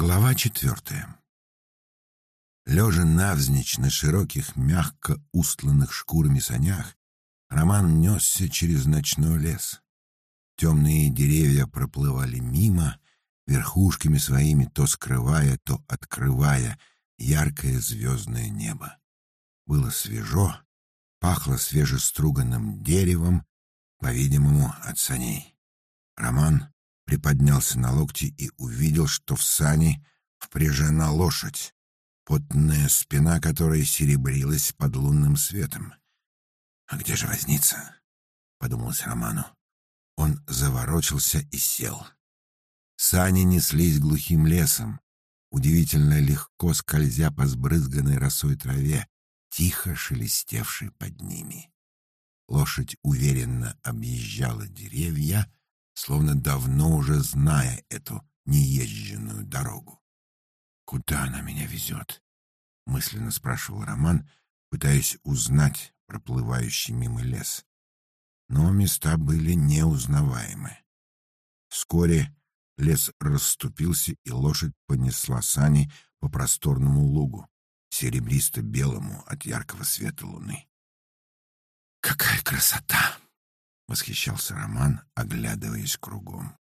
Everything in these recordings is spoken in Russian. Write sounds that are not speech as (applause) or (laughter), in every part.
Глава четвертая. Лежа навзничь на широких, мягко устланных шкурами санях, Роман несся через ночной лес. Темные деревья проплывали мимо, верхушками своими то скрывая, то открывая яркое звездное небо. Было свежо, пахло свежеструганным деревом, по-видимому, от саней. Роман приподнялся на локти и увидел, что в сани впряжена лошадь, потная спина которой серебрилась под лунным светом. «А где же возница?» — подумалось Роману. Он заворочился и сел. Сани неслись глухим лесом, удивительно легко скользя по сбрызганной росой траве, тихо шелестевшей под ними. Лошадь уверенно объезжала деревья, словно давно уже зная эту неезженную дорогу. «Куда она меня везет?» — мысленно спрашивал Роман, пытаясь узнать проплывающий мимо лес. Но места были неузнаваемы. Вскоре лес расступился, и лошадь понесла сани по просторному лугу, серебристо-белому от яркого света луны. «Какая красота!» — восхищался Роман, оглядываясь кругом.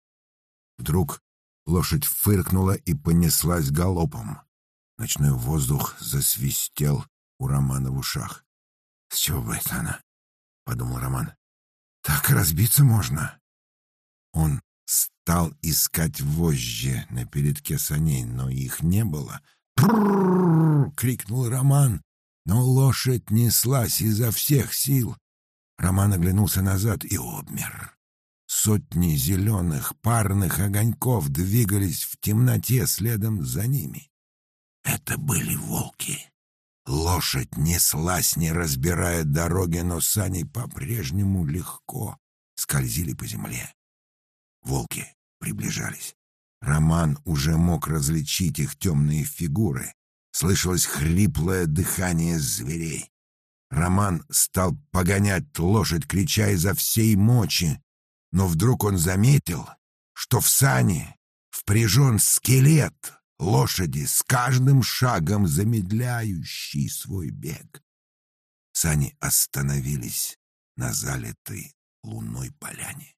Вдруг лошадь фыркнула и понеслась галопом. Ночной воздух засвистел у Романа в ушах. «С чего бы это она?» — подумал Роман. «Так разбиться можно». Он стал искать вожжи на передке саней, но их не было. «Пррррр!» — крикнул Роман, но лошадь неслась изо всех сил. Роман оглянулся назад и обмер. Сотни зеленых парных огоньков двигались в темноте следом за ними. Это были волки. Лошадь неслась, не разбирая дороги, но сани по-прежнему легко скользили по земле. Волки приближались. Роман уже мог различить их темные фигуры. Слышалось хриплое дыхание зверей. Роман стал погонять лошадь, крича изо всей мочи, но вдруг он заметил, что в сане впряжен скелет лошади с каждым шагом замедляющий свой бег. Сани остановились на залитой луной поляне.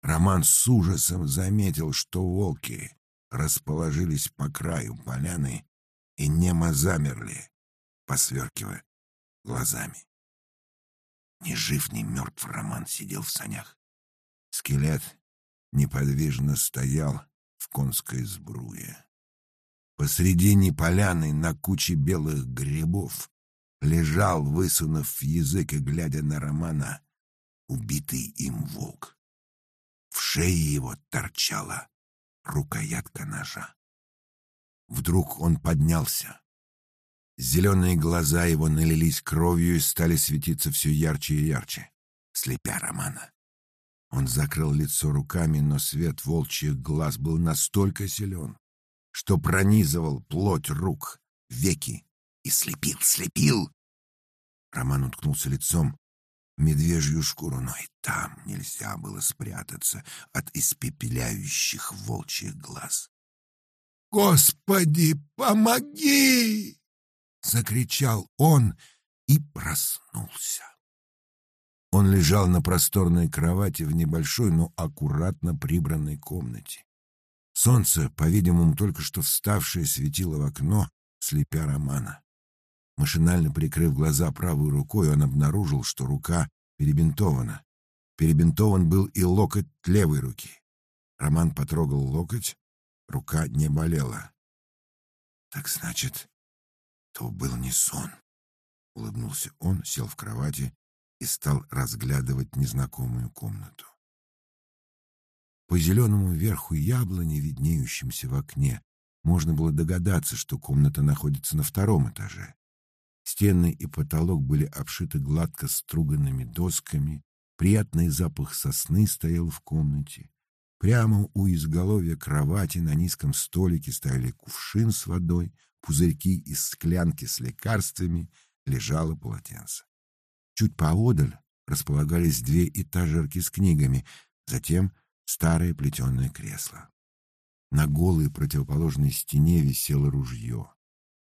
Роман с ужасом заметил, что волки расположились по краю поляны и немо замерли, посверкивая глазами. Ни жив, ни мертв Роман сидел в санях. Скелет неподвижно стоял в конской сбруе. Посредине поляны на куче белых грибов лежал, высунув язык и глядя на Романа, убитый им волк. В шее его торчала рукоятка ножа. Вдруг он поднялся, Зеленые глаза его налились кровью и стали светиться все ярче и ярче, слепя Романа. Он закрыл лицо руками, но свет волчьих глаз был настолько силен, что пронизывал плоть рук, веки и слепил, слепил. Роман уткнулся лицом в медвежью шкуру, но и там нельзя было спрятаться от испепеляющих волчьих глаз. «Господи, помоги!» — закричал он и проснулся. Он лежал на просторной кровати в небольшой, но аккуратно прибранной комнате. Солнце, по-видимому, только что вставшее, светило в окно, слепя Романа. Машинально прикрыв глаза правой рукой, он обнаружил, что рука перебинтована. Перебинтован был и локоть левой руки. Роман потрогал локоть, рука не болела. Так значит, то был не сон. Улыбнулся он, сел в кровати и стал разглядывать незнакомую комнату. По зеленому верху яблони, виднеющимся в окне, можно было догадаться, что комната находится на втором этаже. Стены и потолок были обшиты гладко струганными досками, приятный запах сосны стоял в комнате. Прямо у изголовья кровати на низком столике стояли кувшин с водой, пузырьки из склянки с лекарствами, лежало полотенце. Чуть поодаль располагались две этажерки с книгами, затем старое плетеное кресло. На голой противоположной стене висело ружье.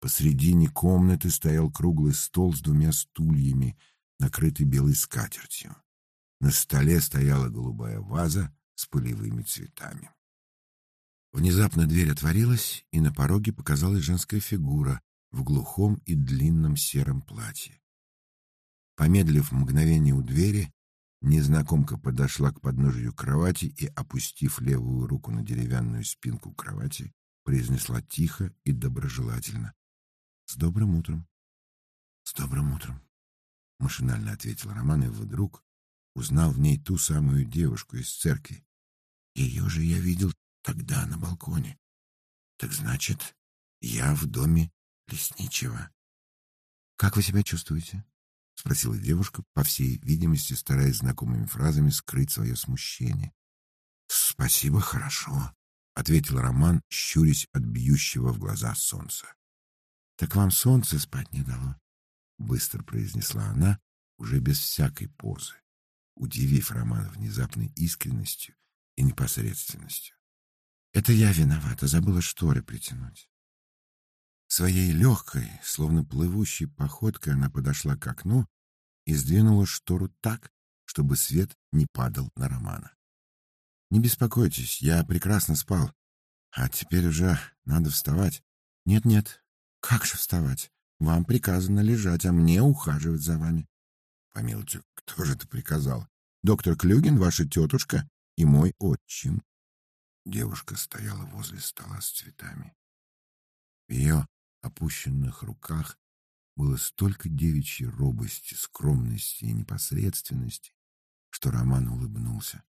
Посредине комнаты стоял круглый стол с двумя стульями, накрытый белой скатертью. На столе стояла голубая ваза с полевыми цветами. Внезапно дверь отворилась, и на пороге показалась женская фигура в глухом и длинном сером платье. Помедлив мгновение у двери, незнакомка подошла к подножию кровати и, опустив левую руку на деревянную спинку кровати, произнесла тихо и доброжелательно. — С добрым утром. — С добрым утром, — машинально ответил Роман и вдруг узнал в ней ту самую девушку из церкви. Ее же я видел тогда на балконе. Так значит, я в доме лесничего. — Как вы себя чувствуете? — спросила девушка, по всей видимости, стараясь знакомыми фразами скрыть свое смущение. — Спасибо, хорошо, — ответил Роман, щурясь от бьющего в глаза солнца. — Так вам солнце спать не дало? — быстро произнесла она, уже без всякой позы, удивив Романа внезапной искренностью и непосредственностью. — Это я виновата, забыла шторы притянуть. Своей легкой, словно плывущей походкой она подошла к окну и сдвинула штору так, чтобы свет не падал на Романа. «Не беспокойтесь, я прекрасно спал. А теперь уже надо вставать». «Нет-нет, как же вставать? Вам приказано лежать, а мне ухаживать за вами». «Помилуйте, кто же это приказал? Доктор Клюгин, ваша тетушка и мой отчим». Девушка стояла возле стола с цветами. В ее опущенных руках было столько девичьей робости, скромности и непосредственности, что Роман улыбнулся.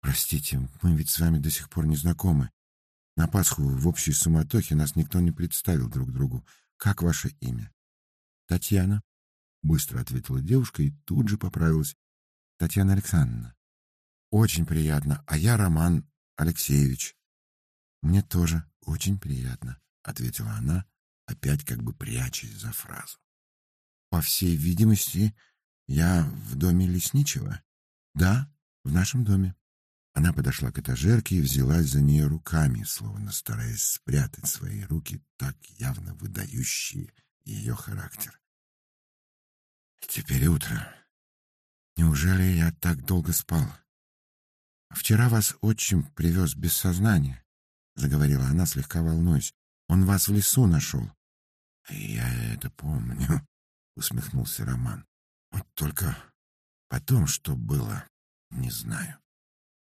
«Простите, мы ведь с вами до сих пор не знакомы. На Пасху в общей суматохе нас никто не представил друг другу. Как ваше имя?» «Татьяна», — быстро ответила девушка и тут же поправилась. «Татьяна Александровна». «Очень приятно. А я Роман Алексеевич». «Мне тоже очень приятно», — ответила она, опять как бы прячась за фразу. «По всей видимости, я в доме лесничего?» «Да, в нашем доме». Она подошла к этажерке и взялась за нее руками, словно стараясь спрятать свои руки, так явно выдающие ее характер. «Теперь утро. Неужели я так долго спал? Вчера вас отчим привез без сознания», — заговорила она, слегка волнуясь. Он вас в лесу нашел. — Я это помню, — усмехнулся Роман. — Вот только потом, что было, не знаю.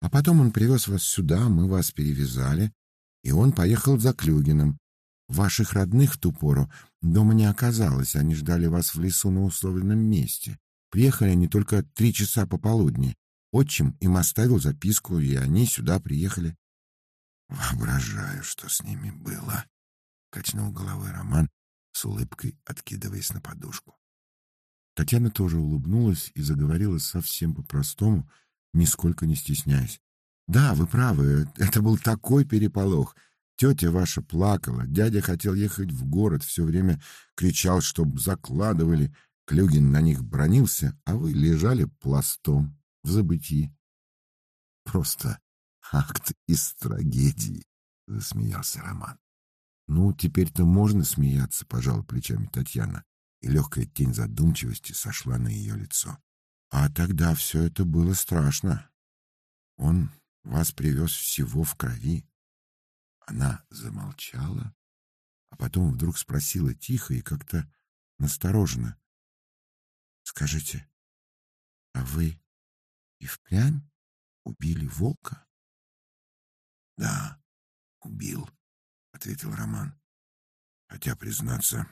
А потом он привез вас сюда, мы вас перевязали, и он поехал за Клюгиным. Ваших родных в ту пору дома не оказалось, они ждали вас в лесу на условленном месте. Приехали они только три часа пополудни. Отчим им оставил записку, и они сюда приехали. Воображаю, что с ними было качнул головой Роман, с улыбкой откидываясь на подушку. Татьяна тоже улыбнулась и заговорила совсем по-простому, нисколько не стесняясь. «Да, вы правы, это был такой переполох. Тетя ваша плакала, дядя хотел ехать в город, все время кричал, чтоб закладывали. Клюгин на них бронился, а вы лежали пластом в забытии». «Просто акт из трагедии», — засмеялся Роман. Ну, теперь-то можно смеяться, пожала плечами Татьяна, и легкая тень задумчивости сошла на ее лицо. А тогда все это было страшно. Он вас привез всего в крови. Она замолчала, а потом вдруг спросила тихо и как-то настороженно. — Скажите, а вы и впрямь убили волка? — Да, убил, ответил Роман. Хотя, признаться,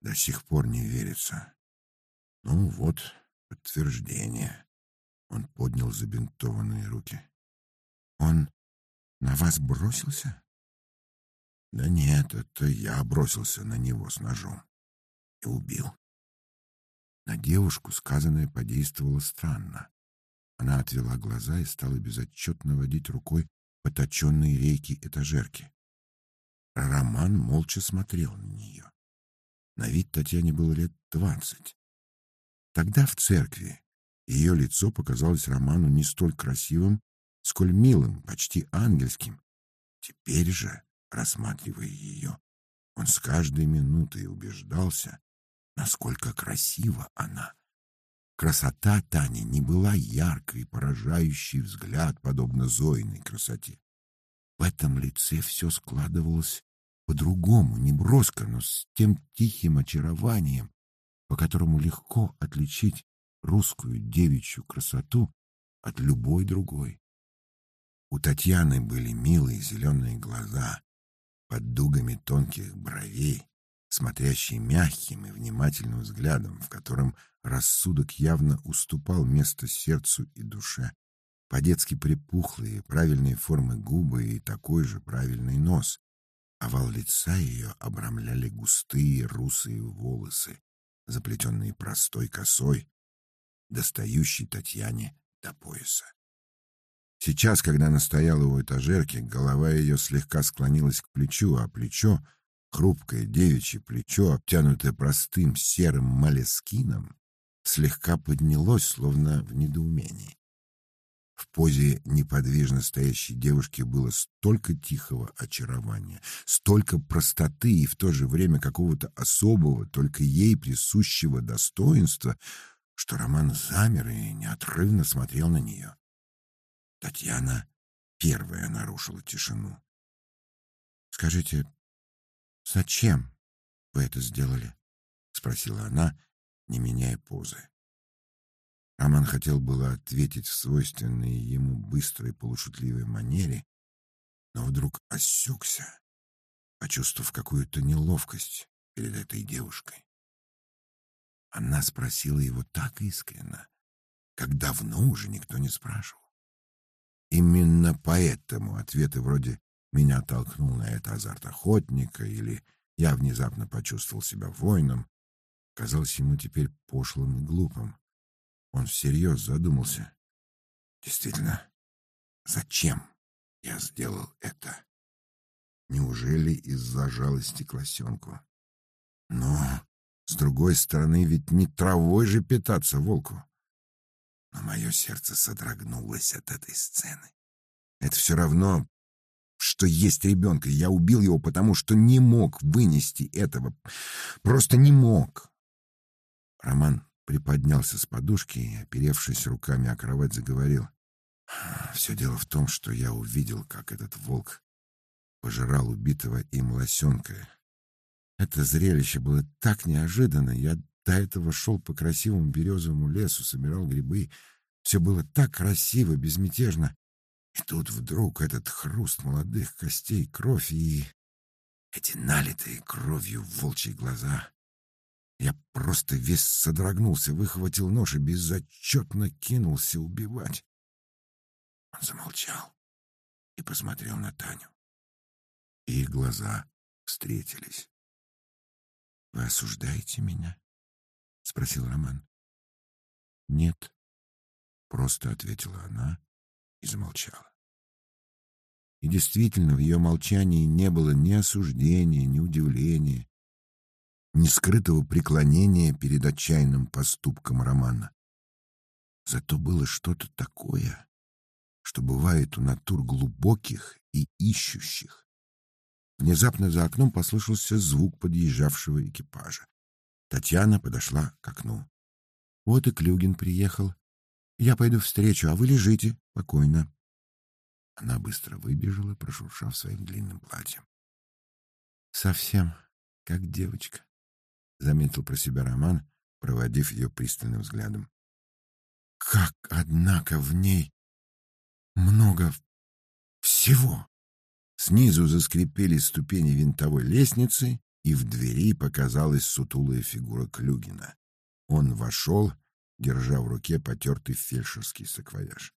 до сих пор не верится. Ну вот, подтверждение. Он поднял забинтованные руки. Он на вас бросился? Да нет, это я бросился на него с ножом и убил. На девушку сказанное подействовало странно. Она отвела глаза и стала безотчетно водить рукой по точенной рейке этажерки. Роман молча смотрел на нее. На вид Татьяне было лет двадцать. Тогда в церкви ее лицо показалось Роману не столь красивым, сколь милым, почти ангельским. Теперь же, рассматривая ее, он с каждой минутой убеждался, насколько красива она. Красота Тани не была яркой, поражающей взгляд, подобно Зоиной красоте. В этом лице все складывалось по-другому, не броско, но с тем тихим очарованием, по которому легко отличить русскую девичью красоту от любой другой. У Татьяны были милые зеленые глаза под дугами тонких бровей, смотрящие мягким и внимательным взглядом, в котором рассудок явно уступал место сердцу и душе. По-детски припухлые, правильные формы губы и такой же правильный нос. Овал лица ее обрамляли густые русые волосы, заплетенные простой косой, достающей Татьяне до пояса. Сейчас, когда она стояла у этажерки, голова ее слегка склонилась к плечу, а плечо, хрупкое девичье плечо, обтянутое простым серым малескином, слегка поднялось, словно в недоумении. В позе неподвижно стоящей девушки было столько тихого очарования, столько простоты и в то же время какого-то особого, только ей присущего достоинства, что Роман замер и неотрывно смотрел на нее. Татьяна первая нарушила тишину. «Скажите, зачем вы это сделали?» — спросила она, не меняя позы. Роман хотел было ответить в свойственной ему быстрой полушутливой манере, но вдруг осекся, почувствовав какую-то неловкость перед этой девушкой. Она спросила его так искренно, как давно уже никто не спрашивал. Именно поэтому ответы вроде «меня толкнул на это азарт охотника» или «я внезапно почувствовал себя воином» казалось ему теперь пошлым и глупым. Он всерьез задумался. Действительно, зачем я сделал это? Неужели из-за жалости к лосенку? Но с другой стороны, ведь не травой же питаться волку. Но мое сердце содрогнулось от этой сцены. Это все равно, что есть ребенка. Я убил его, потому что не мог вынести этого. Просто не мог. Роман приподнялся с подушки и, оперевшись руками о кровать, заговорил. Все дело в том, что я увидел, как этот волк пожирал убитого им лосенка это зрелище было так неожиданно. Я до этого шел по красивому березовому лесу, собирал грибы. Все было так красиво, безмятежно. И тут вдруг этот хруст молодых костей, кровь и эти налитые кровью волчьи глаза. Я просто весь содрогнулся, выхватил нож и безотчетно кинулся убивать. Он замолчал и посмотрел на Таню. Их глаза встретились. Вы осуждаете меня? спросил Роман. Нет, просто ответила она и замолчала. И действительно, в ее молчании не было ни осуждения, ни удивления, ни скрытого преклонения перед отчаянным поступком Романа. Зато было что-то такое, что бывает у натур глубоких и ищущих, Внезапно за окном послышался звук подъезжавшего экипажа. Татьяна подошла к окну. Вот и Клюгин приехал. Я пойду встречу, а вы лежите спокойно. Она быстро выбежала, прошуршав своим длинным платьем. Совсем как девочка, заметил про себя Роман, проводив ее пристальным взглядом. Как, однако, в ней много всего. Снизу заскрипели ступени винтовой лестницы, и в двери показалась сутулая фигура Клюгина. Он вошел, держа в руке потертый фельдшерский саквояж.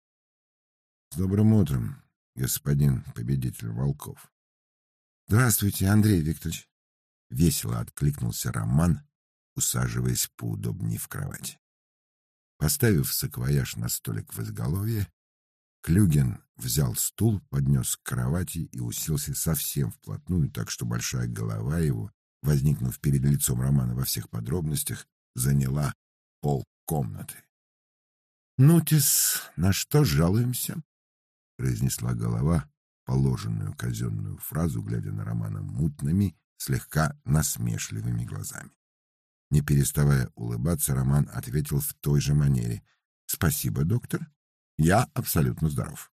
— С добрым утром, господин победитель волков. — Здравствуйте, Андрей Викторович. Весело откликнулся Роман, усаживаясь поудобнее в кровати. Поставив саквояж на столик в изголовье, Клюгин взял стул, поднес к кровати и уселся совсем вплотную, так что большая голова его, возникнув перед лицом Романа во всех подробностях, заняла пол комнаты. «Ну-тис, на что жалуемся?» — произнесла голова положенную казенную фразу, глядя на Романа мутными, слегка насмешливыми глазами. Не переставая улыбаться, Роман ответил в той же манере. «Спасибо, доктор. Я абсолютно здоров».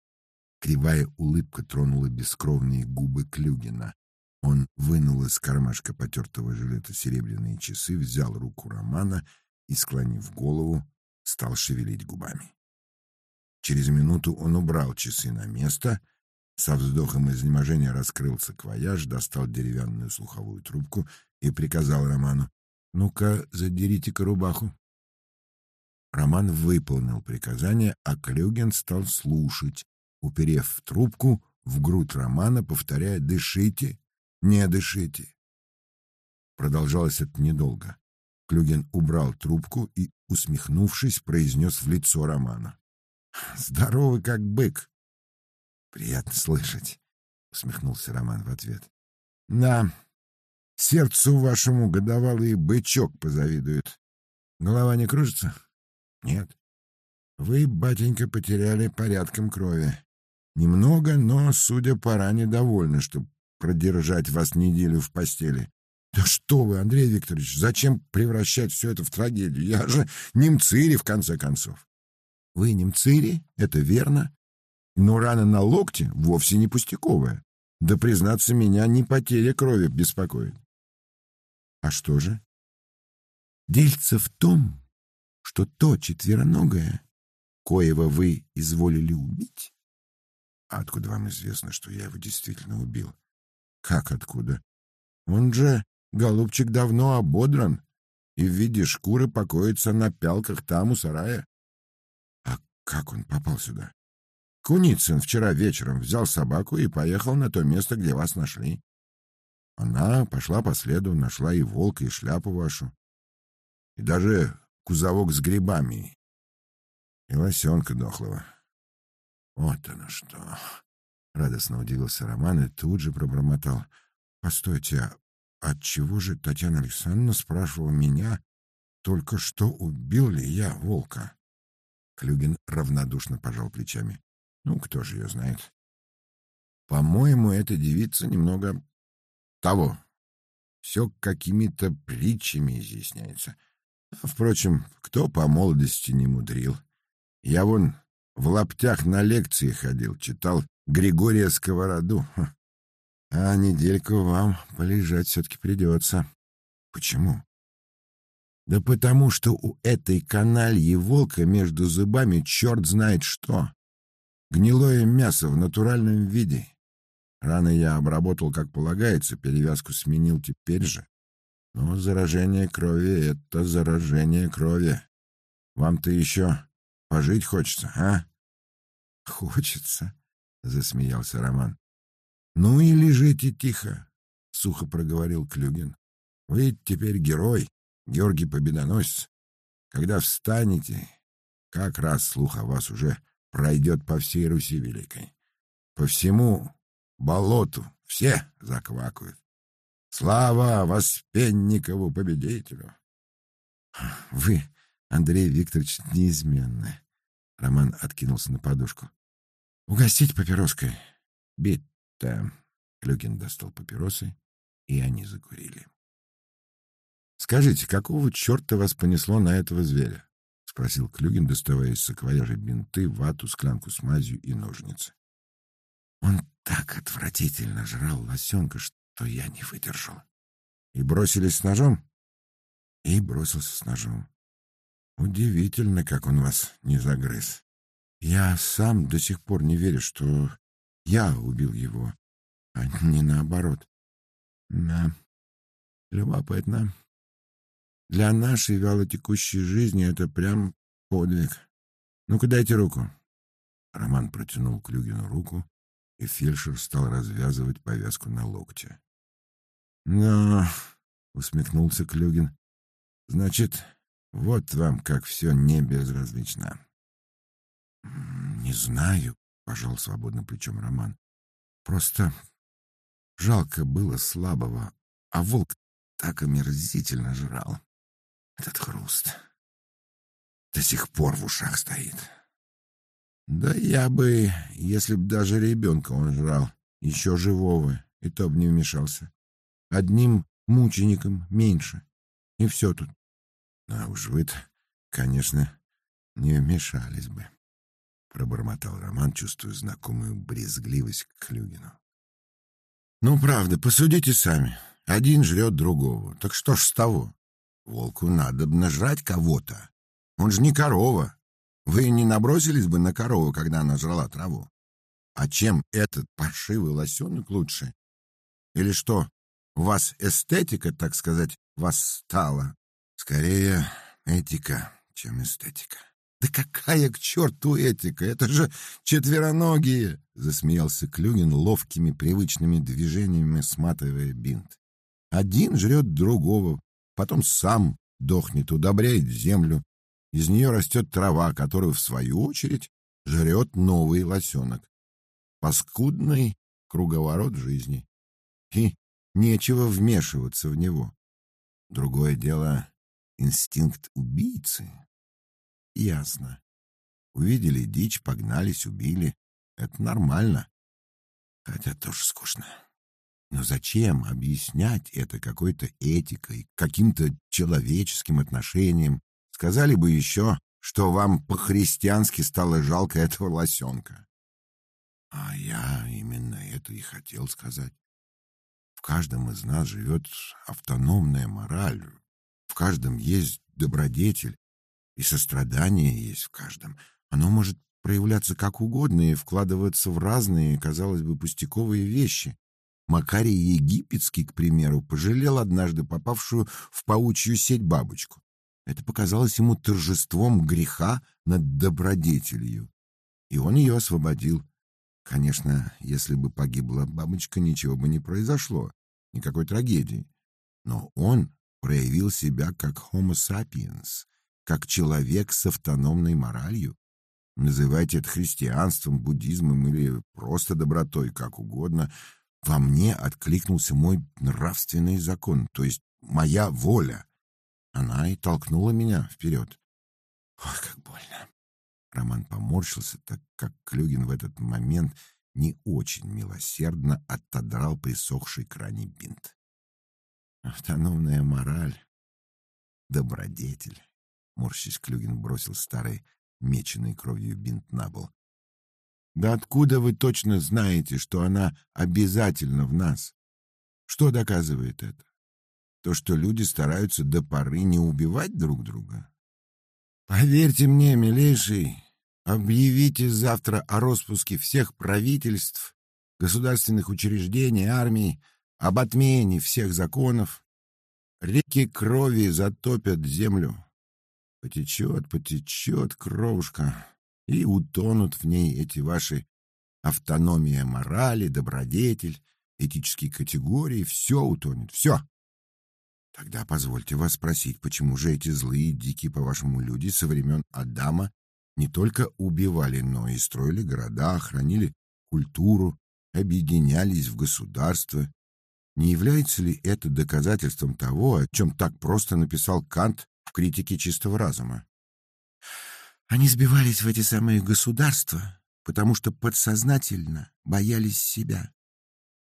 Кривая улыбка тронула бескровные губы Клюгина. Он вынул из кармашка потертого жилета серебряные часы, взял руку Романа и, склонив голову, стал шевелить губами. Через минуту он убрал часы на место, со вздохом изнеможения раскрыл саквояж, достал деревянную слуховую трубку и приказал Роману «Ну-ка, задерите-ка рубаху». Роман выполнил приказание, а Клюген стал слушать, уперев трубку в грудь Романа, повторяя «Дышите, не дышите». Продолжалось это недолго. Клюген убрал трубку и, усмехнувшись, произнес в лицо Романа. «Здоровый как бык!» «Приятно слышать», — усмехнулся Роман в ответ. «Да, сердцу вашему годовалый бычок позавидует. Голова не кружится?» «Нет. Вы, батенька, потеряли порядком крови. Немного, но, судя по ране, довольны, чтобы продержать вас неделю в постели. Да что вы, Андрей Викторович, зачем превращать все это в трагедию? Я же немцири, в конце концов. Вы немцири, это верно. Но рана на локте вовсе не пустяковая. Да, признаться, меня не потеря крови беспокоит. А что же? Дельце в том, что то четвероногое, коего вы изволили убить... А откуда вам известно, что я его действительно убил? Как откуда? Он же, голубчик, давно ободран и в виде шкуры покоится на пялках там у сарая. А как он попал сюда? Куницын вчера вечером взял собаку и поехал на то место, где вас нашли. Она пошла по следу, нашла и волка, и шляпу вашу, и даже кузовок с грибами, и лосенка дохлого. Вот оно что! Радостно удивился Роман и тут же пробормотал. «Постойте, а отчего же Татьяна Александровна спрашивала меня, только что убил ли я волка?» Клюгин равнодушно пожал плечами. «Ну, кто же ее знает?» «По-моему, эта девица немного того. Все какими-то притчами изъясняется. Впрочем, кто по молодости не мудрил? Я вон в лаптях на лекции ходил, читал Григория Сковороду. А недельку вам полежать все-таки придется. Почему? Да потому что у этой канальи волка между зубами черт знает что. Гнилое мясо в натуральном виде. Раны я обработал, как полагается, перевязку сменил теперь же. Но заражение крови — это заражение крови. Вам-то еще пожить хочется, а? Хочется, — засмеялся Роман. «Ну и лежите тихо», — сухо проговорил Клюгин. «Вы теперь герой, Георгий Победоносец. Когда встанете, как раз слух о вас уже пройдет по всей Руси Великой. По всему болоту все заквакают. Слава Воспенникову победителю!» «Вы, Андрей Викторович, неизменны», — Роман откинулся на подушку. «Угостить папироской?» «Бит-то...» Клюкин достал папиросы, и они закурили. «Скажите, какого черта вас понесло на этого зверя?» — спросил Клюгин, доставая из саквояжа бинты, вату, склянку с мазью и ножницы. «Он так отвратительно жрал лосенка, что я не выдержал. И бросились с ножом?» «И бросился с ножом. Удивительно, как он вас не загрыз. Я сам до сих пор не верю, что я убил его, а не наоборот. Да, любопытно. Для нашей вялотекущей жизни это прям подвиг. Ну-ка дайте руку. Роман протянул Клюгину руку, и фельдшер стал развязывать повязку на локте. «Ну, — усмехнулся Клюгин, — значит, вот вам как все не безразлично. «Не знаю», — пожал свободным плечом Роман. «Просто жалко было слабого, а волк так омерзительно жрал. Этот хруст до сих пор в ушах стоит». Да я бы, если б даже ребенка он жрал, еще живого, и то б не вмешался. Одним мучеником меньше, и все тут. А уж вы-то, конечно, не вмешались бы, — пробормотал Роман, чувствуя знакомую брезгливость к Клюгину. Ну, правда, посудите сами. Один жрет другого. Так что ж с того? Волку надо нажрать кого-то. Он же не корова. Вы не набросились бы на корову, когда она жрала траву? А чем этот паршивый лосенок лучше? Или что, у вас эстетика, так сказать, восстала? Скорее, этика, чем эстетика. Да какая к черту этика? Это же четвероногие! Засмеялся Клюгин ловкими привычными движениями, сматывая бинт. Один жрет другого, потом сам дохнет, удобряет землю. Из нее растет трава, которую, в свою очередь, жрет новый лосенок. Паскудный круговорот жизни. И нечего вмешиваться в него. Другое дело — инстинкт убийцы. Ясно. Увидели дичь, погнались, убили. Это нормально. Хотя тоже скучно. Но зачем объяснять это какой-то этикой, каким-то человеческим отношением? Сказали бы еще, что вам по-христиански стало жалко этого лосенка. А я именно это и хотел сказать. В каждом из нас живет автономная мораль. В каждом есть добродетель, и сострадание есть в каждом. Оно может проявляться как угодно и вкладываться в разные, казалось бы, пустяковые вещи. Макарий Египетский, к примеру, пожалел однажды попавшую в паучью сеть бабочку. Это показалось ему торжеством греха над добродетелью, и он ее освободил. Конечно, если бы погибла бабочка, ничего бы не произошло, никакой трагедии. Но он проявил себя как homo sapiens, как человек с автономной моралью. Называйте это христианством, буддизмом или просто добротой, как угодно. Во мне откликнулся мой нравственный закон, то есть моя воля. Она и толкнула меня вперед. Ох, как больно. Роман поморщился, так как Клюгин в этот момент не очень милосердно отодрал присохший к ране бинт. Автономная мораль, добродетель. Морщись Клюгин бросил старый, меченый кровью бинт на пол. «Да откуда вы точно знаете, что она обязательно в нас? Что доказывает это? То, что люди стараются до поры не убивать друг друга? Поверьте мне, милейший, объявите завтра о распуске всех правительств, государственных учреждений, армий, об отмене всех законов. Реки крови затопят землю, Потечет, потечет кровушка, и утонут в ней эти ваши автономия морали, добродетель, этические категории, все утонет, все. Тогда позвольте вас спросить, почему же эти злые, дикие, по-вашему, люди со времен Адама не только убивали, но и строили города, хранили культуру, объединялись в государства? Не является ли это доказательством того, о чем так просто написал Кант критике чистого разума. Они сбивались в эти самые государства, потому что подсознательно боялись себя.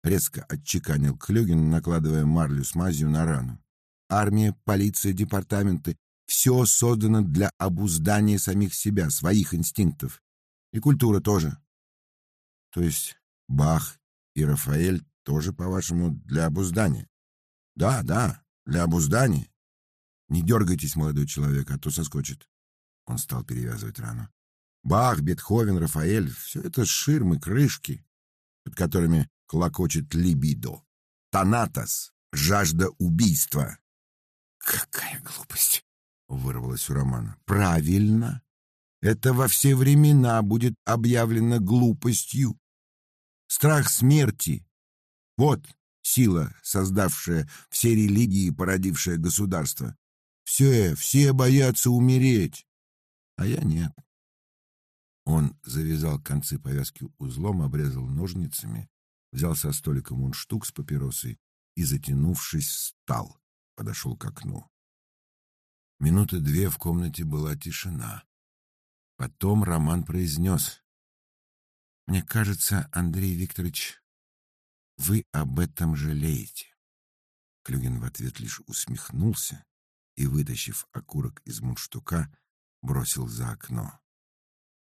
Резко отчеканил Клюгин, накладывая марлю с мазью на рану. Армия, полиция, департаменты — все создано для обуздания самих себя, своих инстинктов. И культура тоже. То есть Бах и Рафаэль тоже, по-вашему, для обуздания? Да, да, для обуздания. Не дергайтесь, молодой человек, а то соскочит. Он стал перевязывать рану. Бах, Бетховен, Рафаэль — все это ширмы, крышки, под которыми клокочет либидо. Танатос — жажда убийства. «Какая глупость!» — вырвалось у Романа. «Правильно. Это во все времена будет объявлено глупостью. Страх смерти — вот сила, создавшая все религии и породившая государство. Все, все боятся умереть, а я нет. Он завязал концы повязки узлом, обрезал ножницами, взял со столика мундштук с папиросой и, затянувшись, встал, подошел к окну. Минуты две в комнате была тишина. Потом Роман произнес, Мне кажется, Андрей Викторович, вы об этом жалеете. Клюгин в ответ лишь усмехнулся и, вытащив окурок из мундштука, бросил за окно.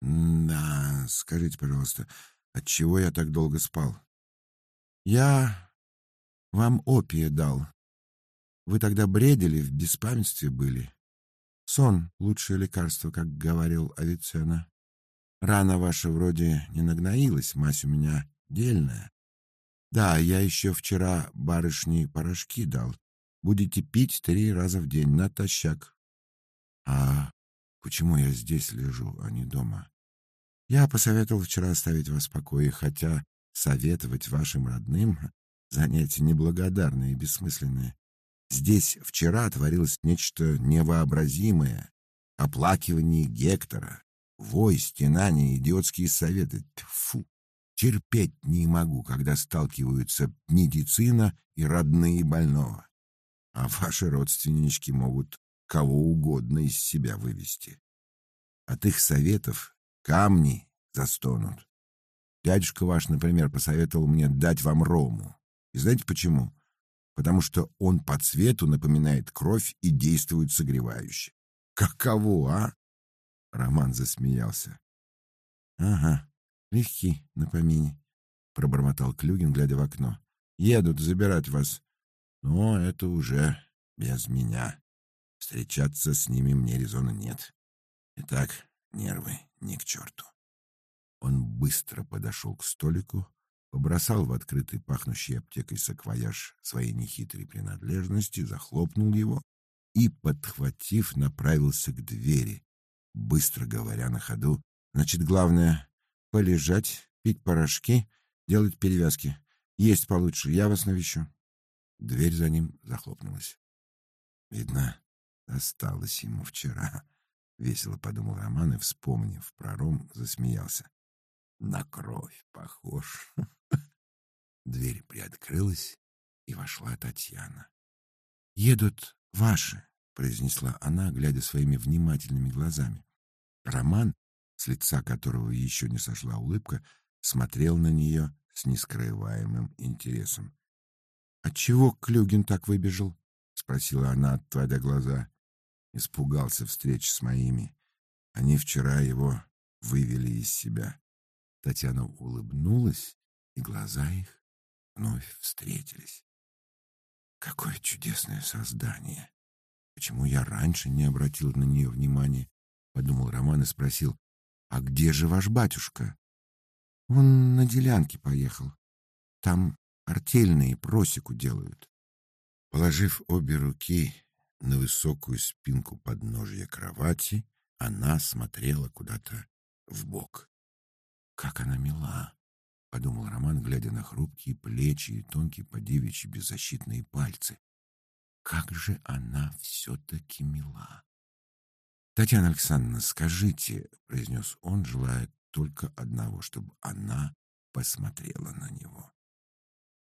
«Да, скажите, пожалуйста, отчего я так долго спал?» «Я вам опия дал. Вы тогда бредили, в беспамятстве были. Сон — лучшее лекарство, как говорил Авиценна. Рана ваша вроде не нагноилась, мазь у меня дельная. Да, я еще вчера барышне порошки дал. Будете пить три раза в день, натощак. А почему я здесь лежу, а не дома? Я посоветовал вчера оставить вас в покое, хотя советовать вашим родным — занятие неблагодарное и бессмысленное. Здесь вчера творилось нечто невообразимое. Оплакивание Гектора, вой, стенания, идиотские советы. Фу! Терпеть не могу, когда сталкиваются медицина и родные больного. А ваши родственнички могут кого угодно из себя вывести. От их советов камни застонут. Дядюшка ваш, например, посоветовал мне дать вам рому. И знаете почему? Потому что он по цвету напоминает кровь и действует согревающе. Каково, а? Роман засмеялся. Ага, легки на помине, пробормотал Клюгин, глядя в окно. Едут забирать вас. Но это уже без меня. Встречаться с ними мне резона нет. Итак, нервы ни к черту. Он быстро подошел к столику, побросал в открытый пахнущий аптекой саквояж свои нехитрые принадлежности, захлопнул его и, подхватив, направился к двери, быстро говоря на ходу. Значит, главное — полежать, пить порошки, делать перевязки. Есть получше, я вас навещу. Дверь за ним захлопнулась. Видно, осталось ему вчера. Весело подумал Роман и, вспомнив про ром, засмеялся. На кровь похож. (laughs) Дверь приоткрылась, и вошла Татьяна. «Едут ваши», — произнесла она, глядя своими внимательными глазами. Роман, с лица которого еще не сошла улыбка, смотрел на нее с нескрываемым интересом. «Отчего Клюгин так выбежал?» — спросила она, отводя глаза. Испугался встреч с моими. Они вчера его вывели из себя. Татьяна улыбнулась, и глаза их вновь встретились. Какое чудесное создание! Почему я раньше не обратил на нее внимания? подумал Роман и спросил: "А где же ваш батюшка?" "Он на делянке поехал. Там артельные просеку делают". Положив обе руки на высокую спинку подножья кровати, она смотрела куда-то в бок. Как она мила, подумал Роман, глядя на хрупкие плечи и тонкие подевичьи беззащитные пальцы. Как же она все таки мила. «Татьяна Александровна, скажите», — произнес он, желая только одного, чтобы она посмотрела на него.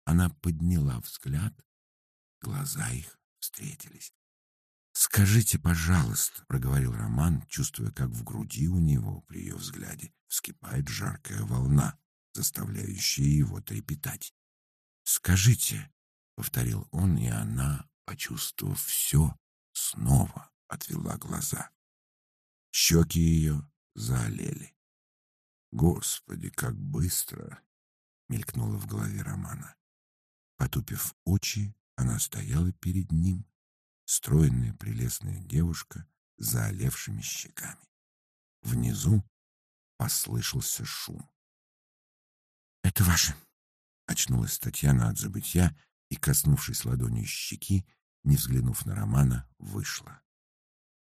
Она подняла взгляд, глаза их встретились. «Скажите, пожалуйста», — проговорил Роман, чувствуя, как в груди у него при ее взгляде вскипает жаркая волна, заставляющая его трепетать. «Скажите», — повторил он, и она, почувствовав все, снова отвела глаза. Щеки ее заолели. Господи, как быстро! мелькнуло в голове Романа. Потупив очи, она стояла перед ним, стройная прелестная девушка с заолевшими щеками. Внизу послышался шум. «Это ваше!» — очнулась Татьяна от забытья и, коснувшись ладонью щеки, не взглянув на Романа, вышла.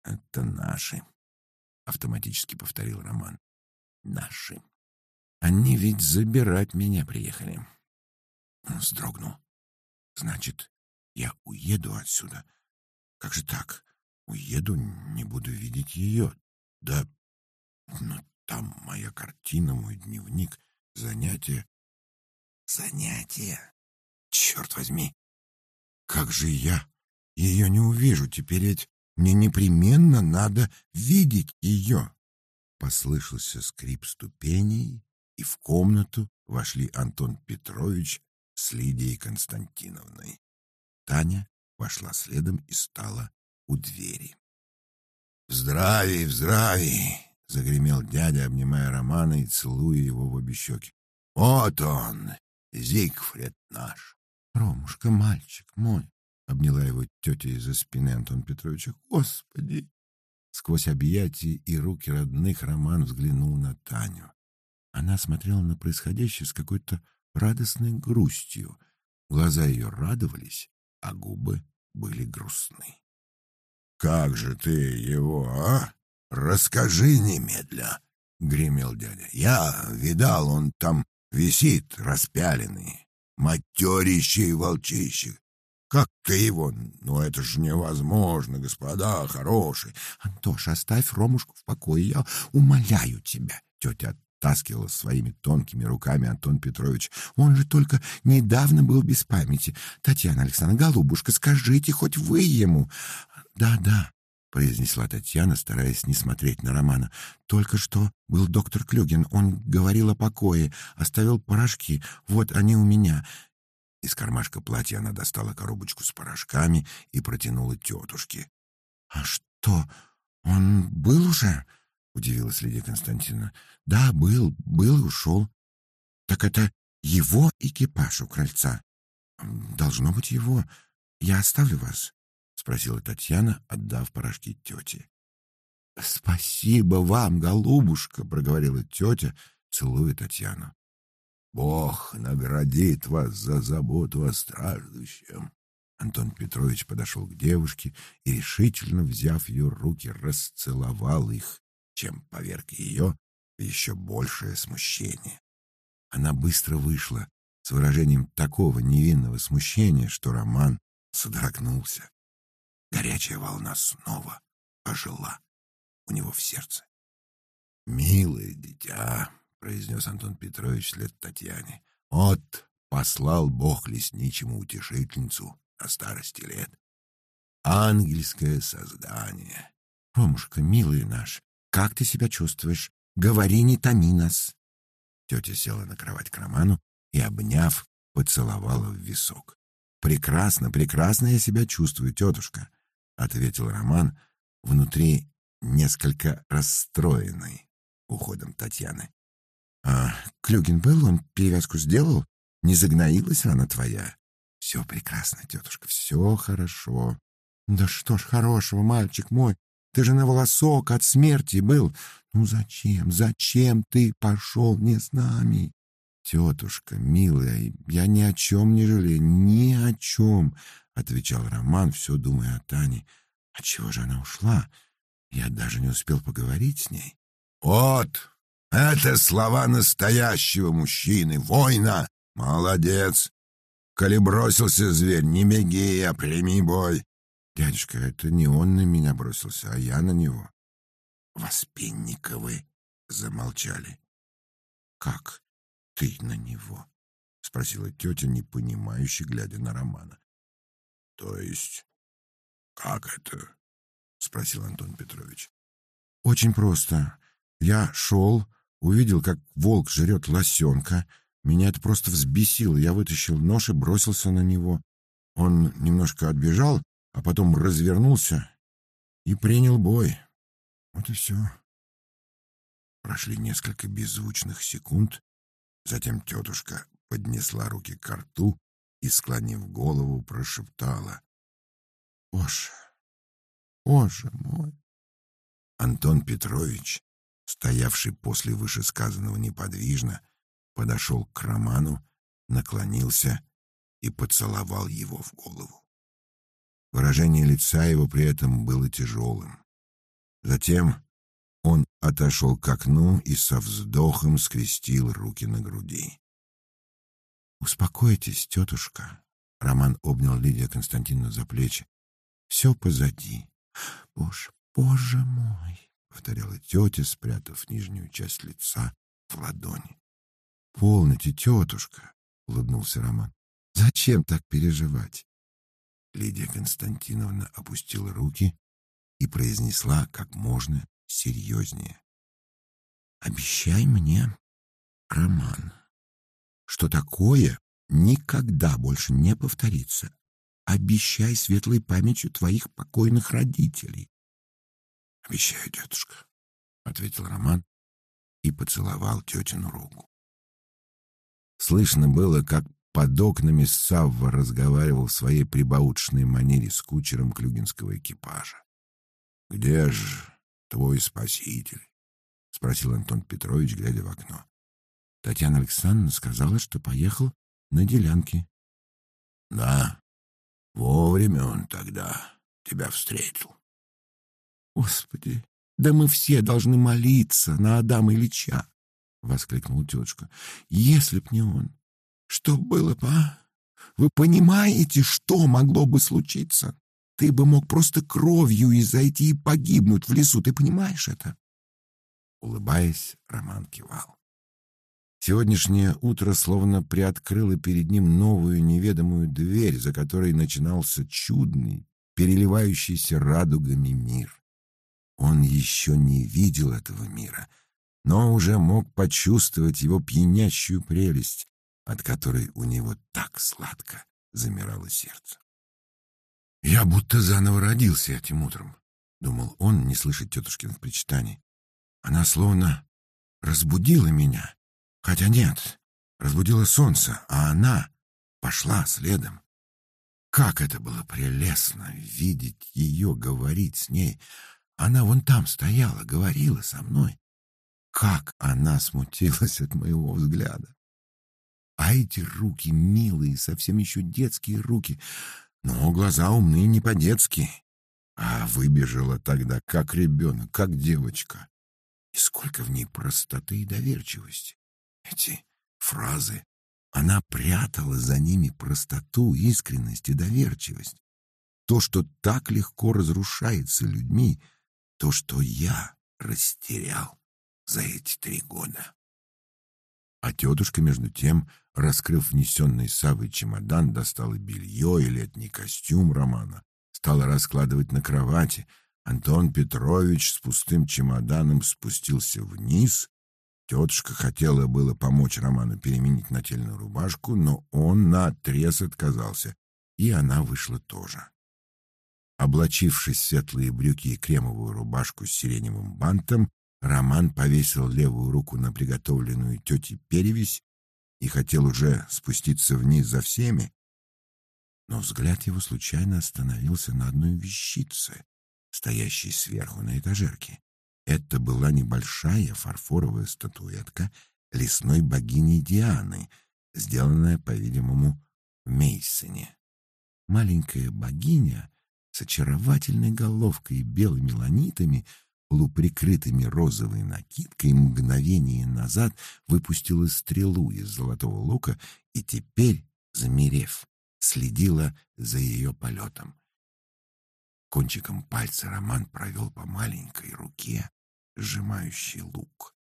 «Это наши!» — автоматически повторил Роман. «Наши. Они ведь забирать меня приехали». Вздрогнул. «Значит, я уеду отсюда? Как же так? Уеду, не буду видеть ее. Да, ну там моя картина, мой дневник, занятия. Занятия? Черт возьми! Как же я ее не увижу теперь ведь мне непременно надо видеть ее. Послышался скрип ступеней, и в комнату вошли Антон Петрович с Лидией Константиновной. Таня вошла следом и стала у двери. «В здравии, в здравии!» — загремел дядя, обнимая Романа и целуя его в обе щеки. «Вот он, Зигфрид наш!» «Ромушка, мальчик мой!» — обняла его тетя из-за спины Антон Петровича. «Господи!» Сквозь объятия и руки родных Роман взглянул на Таню. Она смотрела на происходящее с какой-то радостной грустью. Глаза ее радовались, а губы были грустны. «Как же ты его, а? Расскажи немедля!» — гремел дядя. «Я видал, он там висит распяленный, материщий волчищик. Как ты его? Ну, это же невозможно, господа хорошие. Антош, оставь Ромушку в покое, я умоляю тебя. Тетя оттаскивала своими тонкими руками Антон Петрович. Он же только недавно был без памяти. Татьяна Александровна, голубушка, скажите хоть вы ему. Да-да, произнесла Татьяна, стараясь не смотреть на Романа. Только что был доктор Клюгин. Он говорил о покое, оставил порошки. Вот они у меня. Из кармашка платья она достала коробочку с порошками и протянула тетушке. — А что, он был уже? — удивилась Лидия Константиновна. — Да, был, был и ушел. — Так это его экипаж у крыльца? — Должно быть его. Я оставлю вас, — спросила Татьяна, отдав порошки тете. — Спасибо вам, голубушка, — проговорила тетя, целуя Татьяну. Бог наградит вас за заботу о страждущем. Антон Петрович подошел к девушке и, решительно взяв ее руки, расцеловал их, чем поверг ее в еще большее смущение. Она быстро вышла с выражением такого невинного смущения, что Роман содрогнулся. Горячая волна снова ожила у него в сердце. «Милое дитя!» произнес Антон Петрович след Татьяне. Вот послал Бог лесничему утешительницу на старости лет. Ангельское создание. Ромушка, милый наш, как ты себя чувствуешь? Говори, не томи нас. Тетя села на кровать к Роману и, обняв, поцеловала в висок. «Прекрасно, прекрасно я себя чувствую, тетушка», — ответил Роман, внутри несколько расстроенный уходом Татьяны. А Клюгин был, он перевязку сделал? Не загноилась рана твоя? Все прекрасно, тетушка, все хорошо. Да что ж хорошего, мальчик мой, ты же на волосок от смерти был. Ну зачем, зачем ты пошел не с нами? Тетушка, милая, я ни о чем не жалею, ни о чем, отвечал Роман, все думая о Тане. А чего же она ушла? Я даже не успел поговорить с ней. Вот, это слова настоящего мужчины, воина. Молодец. Коли бросился зверь, не беги, а прими бой. Дядюшка, это не он на меня бросился, а я на него. Воспенниковы замолчали. Как ты на него? спросила тетя, непонимающе глядя на Романа. То есть как это? спросил Антон Петрович. Очень просто. Я шел, Увидел, как волк жрет лосенка. Меня это просто взбесило. Я вытащил нож и бросился на него. Он немножко отбежал, а потом развернулся и принял бой. Вот и все. Прошли несколько беззвучных секунд. Затем тетушка поднесла руки к рту и, склонив голову, прошептала. «Боже, боже мой!» Антон Петрович стоявший после вышесказанного неподвижно, подошел к Роману, наклонился и поцеловал его в голову. Выражение лица его при этом было тяжелым. Затем он отошел к окну и со вздохом скрестил руки на груди. «Успокойтесь, тетушка», — Роман обнял Лидию Константиновну за плечи. «Все позади. Боже, боже мой!» повторяла тетя, спрятав нижнюю часть лица в ладони. «Полноте, тетушка!» — улыбнулся Роман. «Зачем так переживать?» Лидия Константиновна опустила руки и произнесла как можно серьезнее. «Обещай мне, Роман, что такое никогда больше не повторится. Обещай светлой памятью твоих покойных родителей. — Обещаю, тетушка, — ответил Роман и поцеловал тетину руку. Слышно было, как под окнами Савва разговаривал в своей прибауточной манере с кучером клюгинского экипажа. — Где же твой спаситель? — спросил Антон Петрович, глядя в окно. Татьяна Александровна сказала, что поехал на делянке. — Да, вовремя он тогда тебя встретил. — Господи, да мы все должны молиться на Адама Ильича! — воскликнула тетушка. — Если б не он, что было бы, а? Вы понимаете, что могло бы случиться? Ты бы мог просто кровью изойти и погибнуть в лесу, ты понимаешь это? Улыбаясь, Роман кивал. Сегодняшнее утро словно приоткрыло перед ним новую неведомую дверь, за которой начинался чудный, переливающийся радугами мир. Он еще не видел этого мира, но уже мог почувствовать его пьянящую прелесть, от которой у него так сладко замирало сердце. «Я будто заново родился этим утром», — думал он, не слышать тетушкиных причитаний. «Она словно разбудила меня, хотя нет, разбудила солнце, а она пошла следом. Как это было прелестно видеть ее, говорить с ней. Она вон там стояла, говорила со мной. Как она смутилась от моего взгляда. А эти руки милые, совсем еще детские руки, но глаза умные не по-детски. А выбежала тогда как ребенок, как девочка. И сколько в ней простоты и доверчивости. Эти фразы она прятала за ними простоту, искренность и доверчивость. То, что так легко разрушается людьми, то, что я растерял за эти три года. А тетушка, между тем, раскрыв внесенный Савой чемодан, достала белье и летний костюм Романа, стала раскладывать на кровати. Антон Петрович с пустым чемоданом спустился вниз Тетушка хотела было помочь Роману переменить нательную рубашку, но он наотрез отказался, и она вышла тоже. Облачившись в светлые брюки и кремовую рубашку с сиреневым бантом, Роман повесил левую руку на приготовленную тете перевязь и хотел уже спуститься вниз за всеми, но взгляд его случайно остановился на одной вещице, стоящей сверху на этажерке. Это была небольшая фарфоровая статуэтка лесной богини Дианы, сделанная, по-видимому, в Мейсоне. Маленькая богиня с очаровательной головкой и белыми ланитами, полуприкрытыми розовой накидкой, мгновение назад выпустила стрелу из золотого лука и теперь, замерев, следила за ее полетом. Кончиком пальца Роман провел по маленькой руке, сжимающей лук.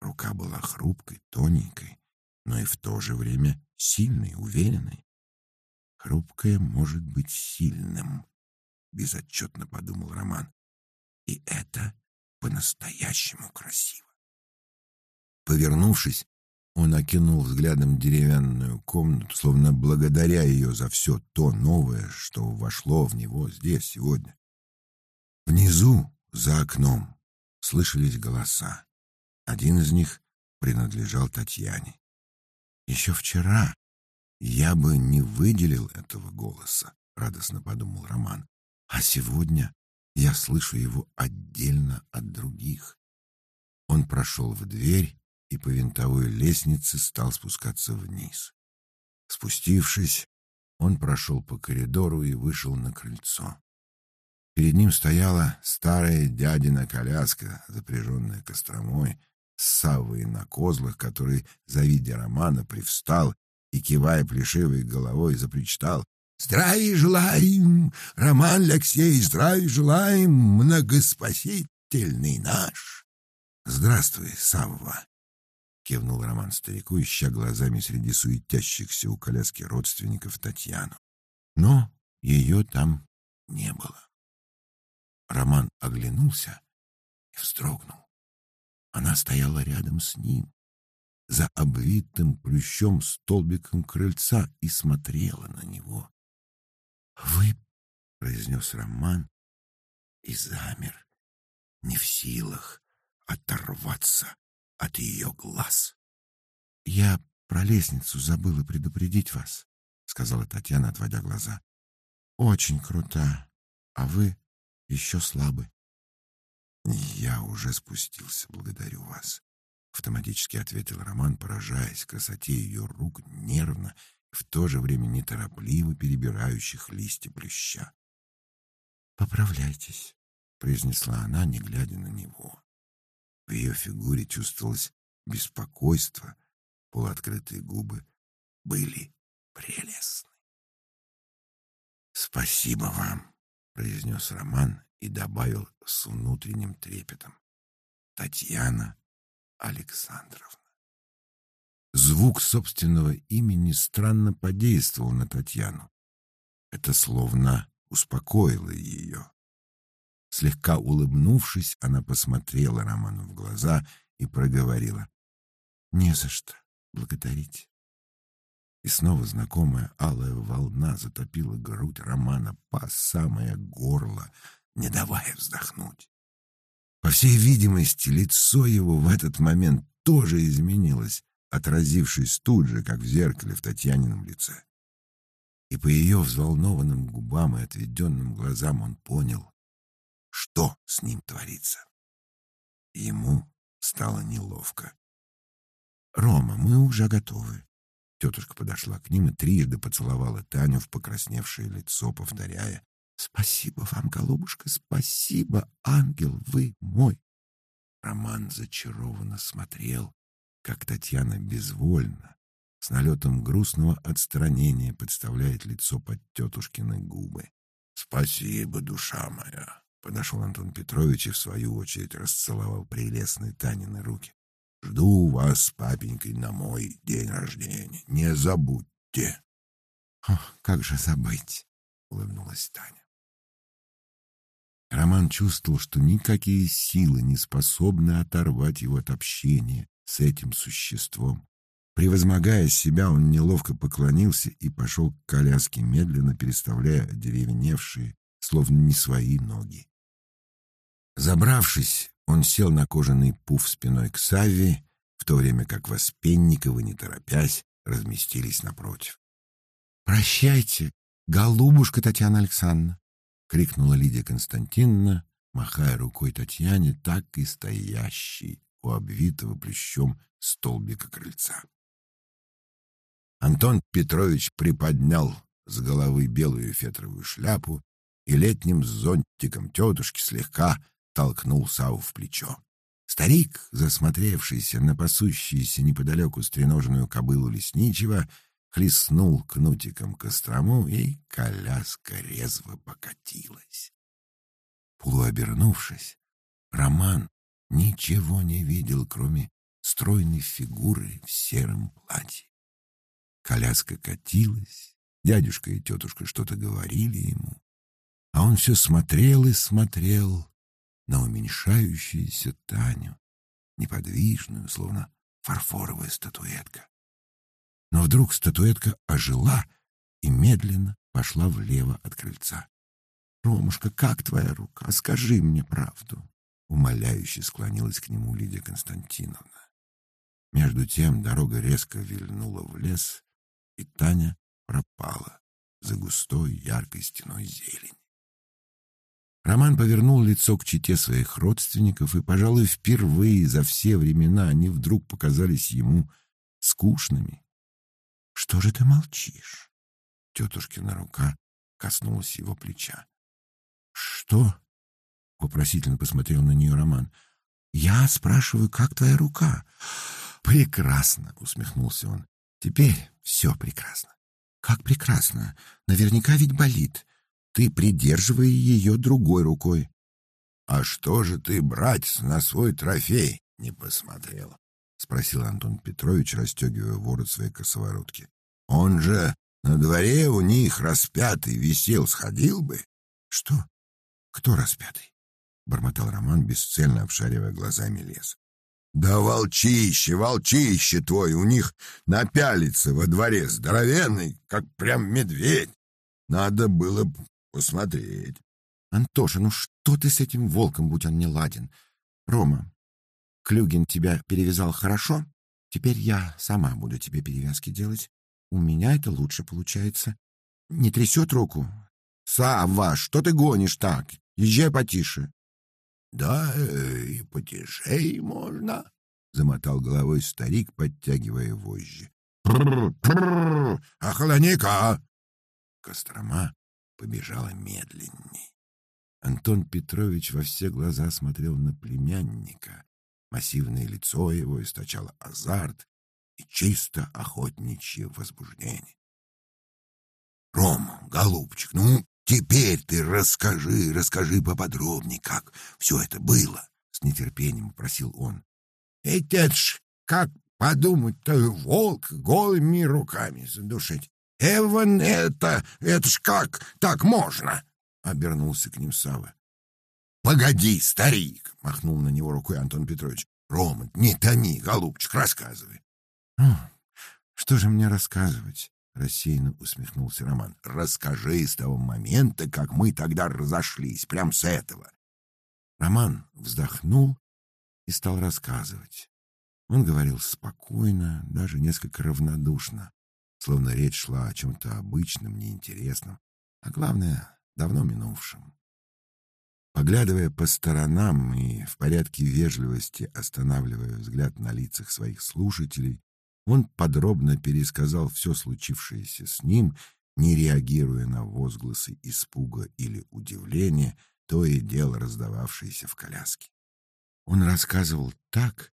Рука была хрупкой, тоненькой, но и в то же время сильной, уверенной. Хрупкое может быть сильным, безотчетно подумал Роман. И это по-настоящему красиво. Повернувшись, он окинул взглядом деревянную комнату, словно благодаря ее за все то новое, что вошло в него здесь сегодня. Внизу, за окном, слышались голоса. Один из них принадлежал Татьяне. Еще вчера я бы не выделил этого голоса, радостно подумал Роман. А сегодня я слышу его отдельно от других. Он прошел в дверь и по винтовой лестнице стал спускаться вниз. Спустившись, он прошел по коридору и вышел на крыльцо. Перед ним стояла старая дядина коляска, запряженная костромой, с савой на козлах, который, завидя Романа, привстал и, кивая плешивой головой, запричитал «Здравия желаем, Роман Алексей, здравия желаем, многоспасительный наш!» «Здравствуй, Савва!» кивнул Роман старику, ища глазами среди суетящихся у коляски родственников Татьяну. Но ее там не было. Роман оглянулся и вздрогнул. Она стояла рядом с ним. за обвитым плющом столбиком крыльца и смотрела на него. «Вы», — произнес Роман, и замер, не в силах оторваться от ее глаз. «Я про лестницу забыла предупредить вас», — сказала Татьяна, отводя глаза. «Очень крута, а вы еще слабы». «Я уже спустился, благодарю вас», — автоматически ответил Роман, поражаясь красоте ее рук нервно в то же время неторопливо перебирающих листья плюща. «Поправляйтесь», — произнесла она, не глядя на него. В ее фигуре чувствовалось беспокойство, полуоткрытые губы были прелестны. «Спасибо вам», — произнес Роман и добавил с внутренним трепетом. «Татьяна Александровна». Звук собственного имени странно подействовал на Татьяну. Это словно успокоило ее. Слегка улыбнувшись, она посмотрела Роману в глаза и проговорила. «Не за что благодарить». И снова знакомая алая волна затопила грудь Романа по самое горло, не давая вздохнуть. По всей видимости, лицо его в этот момент тоже изменилось, отразившись тут же, как в зеркале в Татьянином лице. И по ее взволнованным губам и отведенным глазам он понял, что с ним творится. Ему стало неловко. «Рома, мы уже готовы». Тетушка подошла к ним и трижды поцеловала Таню в покрасневшее лицо, повторяя «Спасибо вам, голубушка, спасибо, ангел вы мой!» Роман зачарованно смотрел, как Татьяна безвольно, с налетом грустного отстранения подставляет лицо под тетушкины губы. «Спасибо, душа моя!» Подошел Антон Петрович и, в свою очередь, расцеловал прелестные Танины руки. «Жду вас с папенькой на мой день рождения. Не забудьте!» «Ох, как же забыть!» — улыбнулась Таня. Роман чувствовал, что никакие силы не способны оторвать его от общения с этим существом. Превозмогая себя, он неловко поклонился и пошел к коляске, медленно переставляя деревеневшие, словно не свои ноги. Забравшись, он сел на кожаный пуф спиной к Савве, в то время как Воспенниковы, не торопясь, разместились напротив. «Прощайте, голубушка Татьяна Александровна!» — крикнула Лидия Константиновна, махая рукой Татьяне, так и стоящей у обвитого плющом столбика крыльца. Антон Петрович приподнял с головы белую фетровую шляпу и летним зонтиком тетушки слегка толкнул Сау в плечо. Старик, засмотревшийся на пасущуюся неподалеку стреноженную кобылу лесничего, хлестнул кнутиком кострому, и коляска резво покатилась. Полуобернувшись, Роман ничего не видел, кроме стройной фигуры в сером платье. Коляска катилась, дядюшка и тетушка что-то говорили ему, а он все смотрел и смотрел на уменьшающуюся Таню, неподвижную, словно фарфоровая статуэтка. Но вдруг статуэтка ожила и медленно пошла влево от крыльца. «Ромушка, как твоя рука? Скажи мне правду!» Умоляюще склонилась к нему Лидия Константиновна. Между тем дорога резко вильнула в лес, и Таня пропала за густой яркой стеной зелени. Роман повернул лицо к чете своих родственников, и, пожалуй, впервые за все времена они вдруг показались ему скучными. — Что же ты молчишь? Тетушкина рука коснулась его плеча. — Что? — вопросительно посмотрел на нее Роман. — Я спрашиваю, как твоя рука? — Прекрасно, — усмехнулся он. — Теперь все прекрасно. — Как прекрасно? Наверняка ведь болит ты придерживай ее другой рукой. — А что же ты, брать на свой трофей не посмотрел? — спросил Антон Петрович, расстегивая ворот своей косоворотки. — Он же на дворе у них распятый висел, сходил бы. — Что? Кто распятый? — бормотал Роман, бесцельно обшаривая глазами лес. Да волчище, волчище твой, у них напялится во дворе здоровенный, как прям медведь. Надо было посмотреть. Антоша, ну что ты с этим волком, будь он не ладен? Рома, Клюгин тебя перевязал хорошо? Теперь я сама буду тебе перевязки делать. У меня это лучше получается. Не трясет руку? Сава, что ты гонишь так? Езжай потише. Да, и потише можно, замотал головой старик, подтягивая вожжи. Охлони-ка! Кострома побежала медленней. Антон Петрович во все глаза смотрел на племянника. Массивное лицо его источало азарт и чисто охотничье возбуждение. — Ром, голубчик, ну, теперь ты расскажи, расскажи поподробнее, как все это было, — с нетерпением просил он. — Ведь это ж как подумать-то волк голыми руками задушить. Эван, это, это ж как так можно? — обернулся к ним Сава. «Погоди, старик!» — махнул на него рукой Антон Петрович. «Рома, не томи, голубчик, рассказывай». «Что же мне рассказывать?» — рассеянно усмехнулся Роман. «Расскажи с того момента, как мы тогда разошлись, прям с этого». Роман вздохнул и стал рассказывать. Он говорил спокойно, даже несколько равнодушно, словно речь шла о чем-то обычном, неинтересном, а главное, давно минувшем. Поглядывая по сторонам и в порядке вежливости останавливая взгляд на лицах своих слушателей, он подробно пересказал все случившееся с ним, не реагируя на возгласы испуга или удивления, то и дело раздававшиеся в коляске. Он рассказывал так,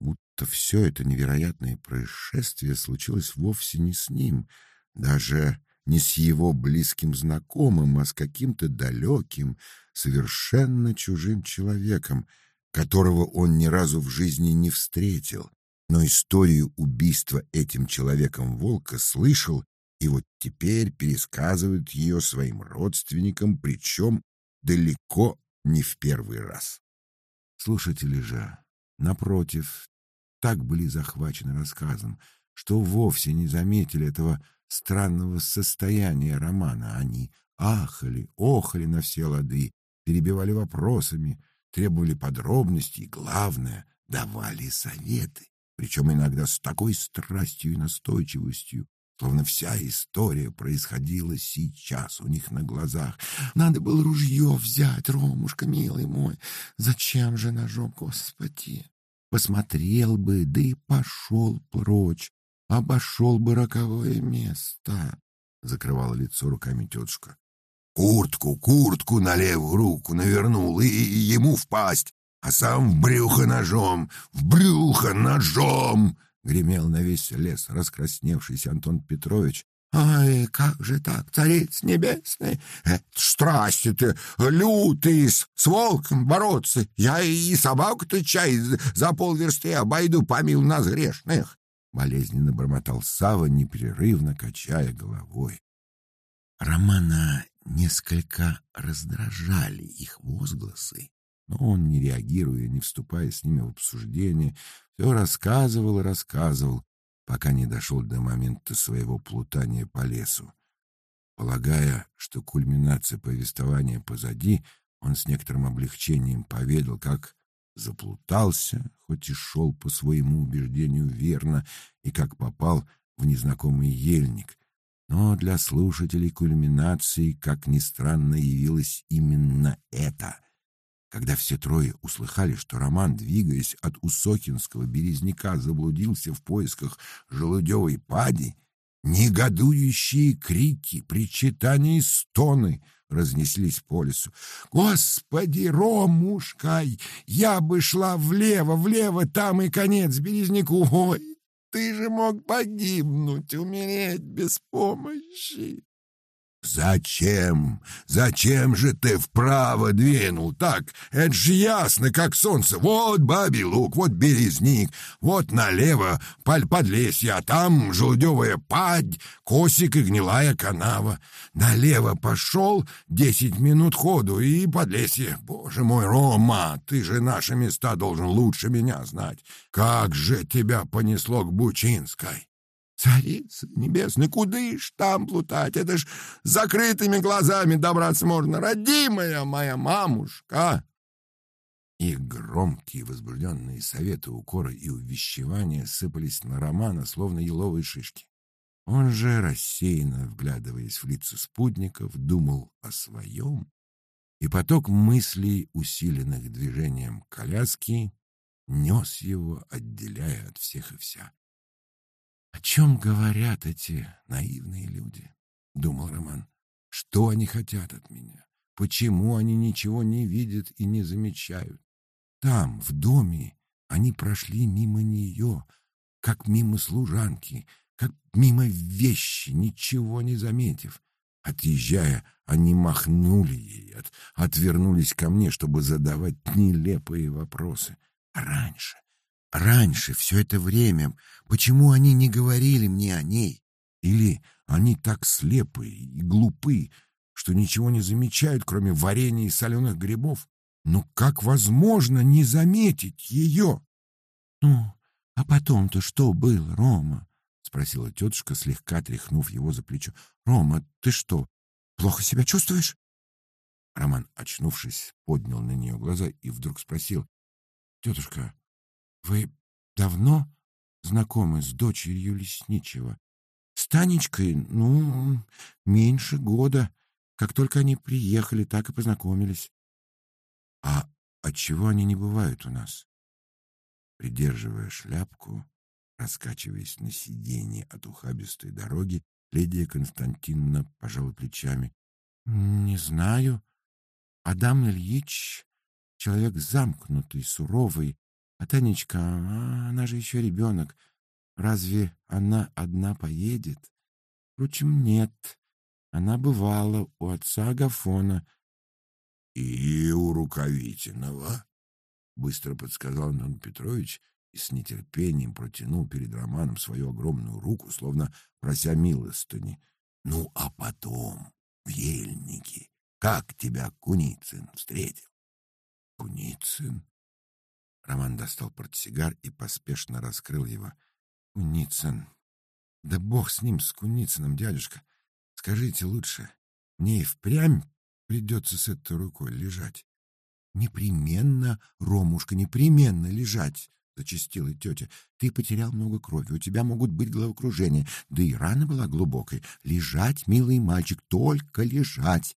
будто все это невероятное происшествие случилось вовсе не с ним, даже не с его близким знакомым, а с каким-то далеким, совершенно чужим человеком, которого он ни разу в жизни не встретил, но историю убийства этим человеком волка слышал и вот теперь пересказывает ее своим родственникам, причем далеко не в первый раз. Слушатели же, напротив, так были захвачены рассказом, что вовсе не заметили этого странного состояния романа. Они ахали, охали на все лады, перебивали вопросами, требовали подробностей и, главное, давали советы, причем иногда с такой страстью и настойчивостью, словно вся история происходила сейчас у них на глазах. Надо было ружье взять, Ромушка, милый мой. Зачем же ножом, господи? Посмотрел бы, да и пошел прочь обошел бы роковое место, — закрывала лицо руками тетушка. Куртку, куртку на левую руку навернул и, ему впасть, а сам в брюхо ножом, в брюхо ножом! — гремел на весь лес раскрасневшийся Антон Петрович. «Ай, как же так, цариц небесный? Это страсти-то лютые, с, с волком бороться. Я и собаку-то чай за полверсты обойду, помил нас грешных болезненно бормотал Сава, непрерывно качая головой. Романа несколько раздражали их возгласы, но он, не реагируя, не вступая с ними в обсуждение, все рассказывал и рассказывал, пока не дошел до момента своего плутания по лесу. Полагая, что кульминация повествования позади, он с некоторым облегчением поведал, как заплутался, хоть и шел по своему убеждению верно, и как попал в незнакомый ельник. Но для слушателей кульминации, как ни странно, явилось именно это. Когда все трое услыхали, что Роман, двигаясь от Усохинского березняка, заблудился в поисках желудевой пади, негодующие крики, причитания и стоны — разнеслись по лесу. «Господи, Ромушка, я бы шла влево, влево, там и конец березняку. Ой, ты же мог погибнуть, умереть без помощи!» «Зачем? Зачем же ты вправо двинул? Так, это же ясно, как солнце. Вот бабий луг, вот березник, вот налево подлесье, а там желудевая падь, косик и гнилая канава. Налево пошел, десять минут ходу и подлесье. Боже мой, Рома, ты же наши места должен лучше меня знать. Как же тебя понесло к Бучинской!» Царица небесная, куды ж там плутать? Это ж закрытыми глазами добраться можно. Родимая моя мамушка!» И громкие возбужденные советы, укоры и увещевания сыпались на Романа, словно еловые шишки. Он же, рассеянно вглядываясь в лица спутников, думал о своем, и поток мыслей, усиленных движением коляски, нес его, отделяя от всех и вся. «О чем говорят эти наивные люди?» — думал Роман. «Что они хотят от меня? Почему они ничего не видят и не замечают? Там, в доме, они прошли мимо нее, как мимо служанки, как мимо вещи, ничего не заметив. Отъезжая, они махнули ей, от, отвернулись ко мне, чтобы задавать нелепые вопросы. А раньше, раньше, все это время, почему они не говорили мне о ней? Или они так слепы и глупы, что ничего не замечают, кроме варенья и соленых грибов? Но как возможно не заметить ее? — Ну, а потом-то что было, Рома? — спросила тетушка, слегка тряхнув его за плечо. — Рома, ты что, плохо себя чувствуешь? Роман, очнувшись, поднял на нее глаза и вдруг спросил. — Тетушка, вы давно знакомы с дочерью Лесничего? С Танечкой, ну, меньше года. Как только они приехали, так и познакомились. А отчего они не бывают у нас? Придерживая шляпку, раскачиваясь на сиденье от ухабистой дороги, Лидия Константиновна пожала плечами. — Не знаю. Адам Ильич — человек замкнутый, суровый, а Танечка, она же еще ребенок. Разве она одна поедет? Впрочем, нет. Она бывала у отца Агафона. — И у Рукавитинова, — быстро подсказал Антон Петрович и с нетерпением протянул перед Романом свою огромную руку, словно прося милостыни. — Ну, а потом, в ельнике, как тебя Куницын встретил? — Куницын? Роман достал портсигар и поспешно раскрыл его. «Куницын! Да бог с ним, с Куницыным, дядюшка! Скажите лучше, мне и впрямь придется с этой рукой лежать?» «Непременно, Ромушка, непременно лежать!» — зачастила тетя. «Ты потерял много крови, у тебя могут быть головокружения, да и рана была глубокой. Лежать, милый мальчик, только лежать!»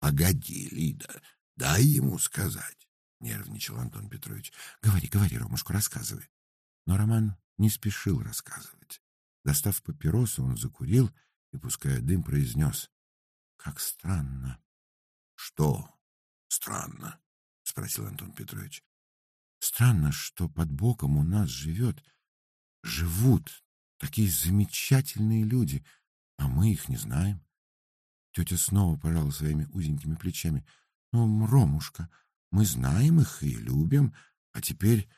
«Погоди, Лида, дай ему сказать!» Нервничал Антон Петрович. Говори, говори, Ромушка, рассказывай. Но Роман не спешил рассказывать. Достав папиросу, он закурил и, пуская дым, произнес. Как странно. Что странно? Спросил Антон Петрович. Странно, что под боком у нас живет, живут такие замечательные люди, а мы их не знаем. Тетя снова пожала своими узенькими плечами. Ну, Ромушка, мы знаем их и любим, а теперь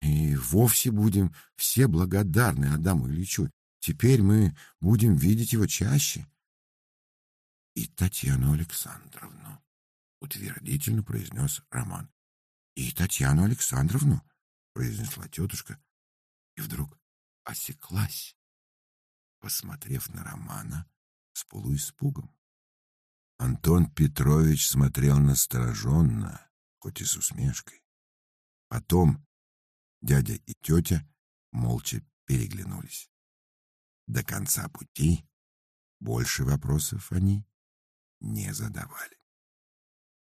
и вовсе будем все благодарны Адаму Ильичу. Теперь мы будем видеть его чаще. И Татьяну Александровну, — утвердительно произнес Роман. И Татьяну Александровну, — произнесла тетушка, и вдруг осеклась, посмотрев на Романа с полуиспугом. Антон Петрович смотрел настороженно, хоть и с усмешкой. Потом дядя и тетя молча переглянулись. До конца пути больше вопросов они не задавали.